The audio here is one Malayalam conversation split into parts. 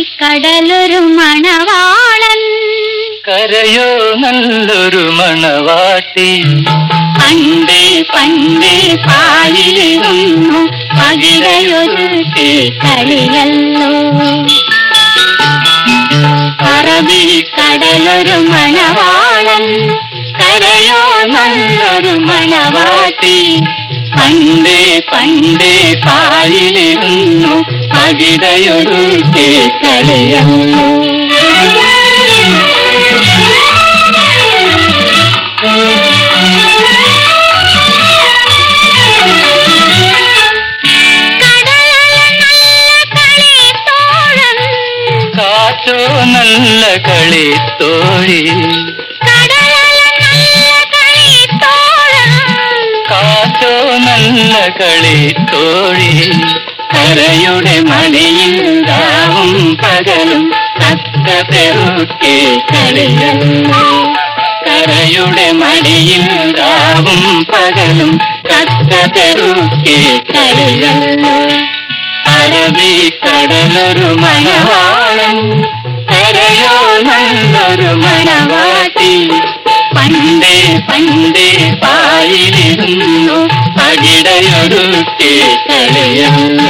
കടലൊരു മണവാളൻ. കരയോ നല്ലൊരു മണവാട്ടി. പണ്ടേ പണ്ടേ പാലിലിരുന്നു പകിടയൊരു കളിയല്ലോ പറവി കടലൊരു മണവാളൻ. കരയോ നല്ലൊരു മണവാട്ടി. പണ്ടേ പണ്ടേ പാലിലിരുന്നു പകിടയൊരു കളിയല്ലോ കാറ്റോ നല്ല കളി തോഴി നല്ല കളി തോഴി കരയുടെ മടിയിൽ രാവും പകലും തത്ത പെറുക്കെ കളിയുന്നു കരയുടെ മടിയിൽ രാവും പകലും തത്ത പെറുക്കെ കളിയുന്നു അരബി കടലൊരു മണവാളൻ കരയോ നല്ലൊരു മണവാട്ടി. പണ്ടേ പണ്ടേ പായിലിരുന്നു പകിടയൊരു കളിയല്ലോ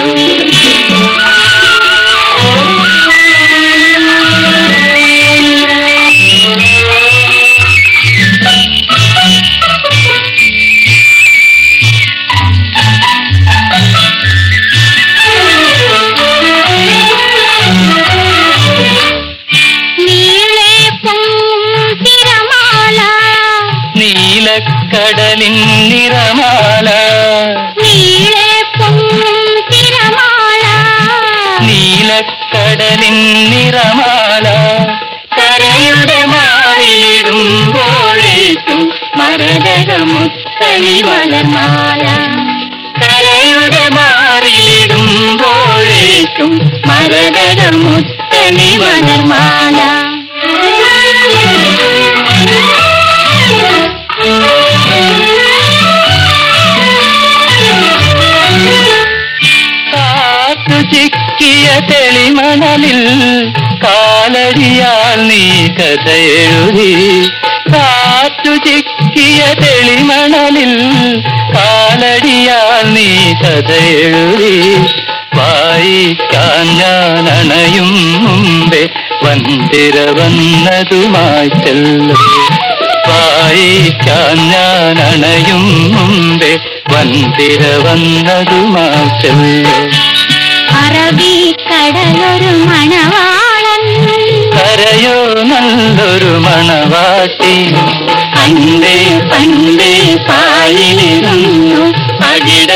നീലക്കടലിൻ നിറമാല. നീലക്കടലിൻ നിറമാല. കരയുടെ മാറിയിടുമ്പോഴേക്കും മരകമുത്തണി മലർമാല. കരയുടെ മാറിയിടുമ്പോഴേക്കും മരകമുത്തണി മലർമാല. ചിക്കിയ തെളിമണലിൽ കാലടിയാൽ നീ കഥയെഴുതി. കാറ്റു ചിക്കിയ തെളിമണലിൽ കാലടിയാൽ നീ കഥയെഴുതി. വായിക്കാൻ ഞാൻ അണയും മുമ്പേ വന്തിര വന്നതുമായി ചെല്ലും. വായിക്കാൻ ഞാൻ അണയും മുമ്പേ വന്തിര വന്നതുമായി ചെല്ലു. അറബി കടലൊരു മണവാളൻ. കരയോ നല്ലൊരു മണവാട്ടി. പണ്ടേ പണ്ടേ പായിലിരുന്നു കളിയ